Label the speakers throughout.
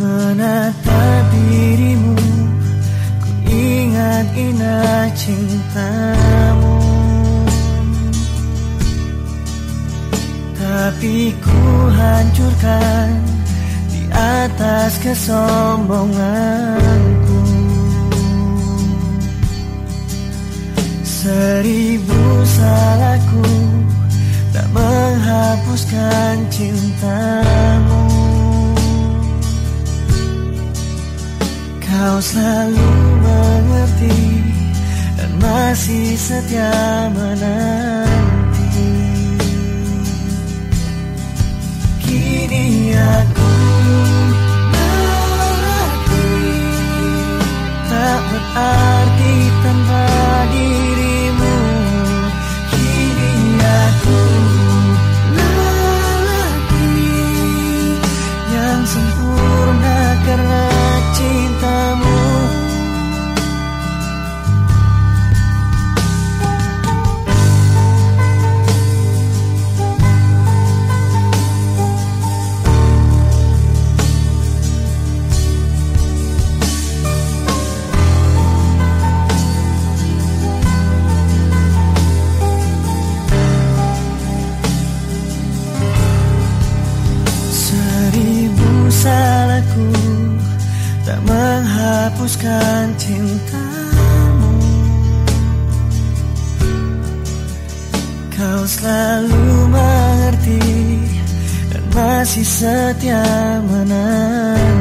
Speaker 1: Menatap dirimu Ku ingat indah cintamu. Tapi ku hancurkan Di atas kesombonganku. Seribu salahku Tak menghapuskan cintamu Kau selalu mengerti Dan masih setia menanti menghapuskan cintamu. Kau selalu mengerti Dan masih setia menanti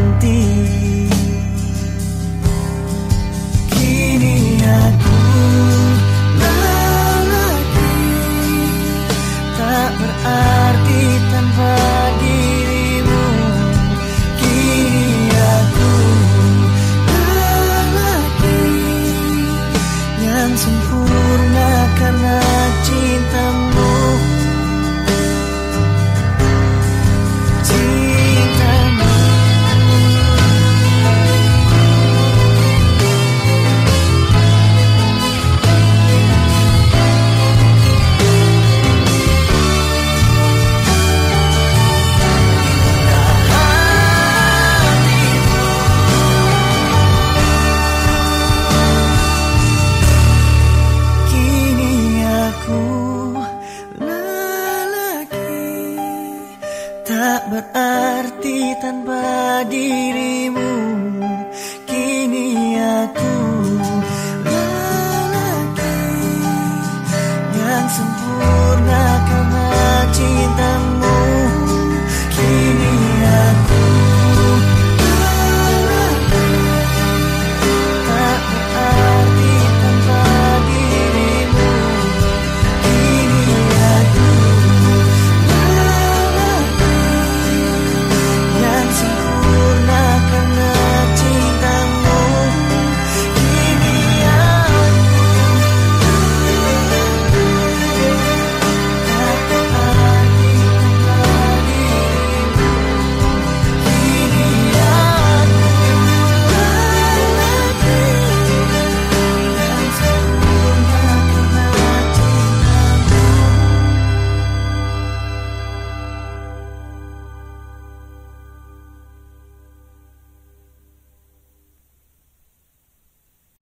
Speaker 1: Tanpa dirimu Kini aku lelaki Yang sempurna.